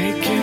Take you.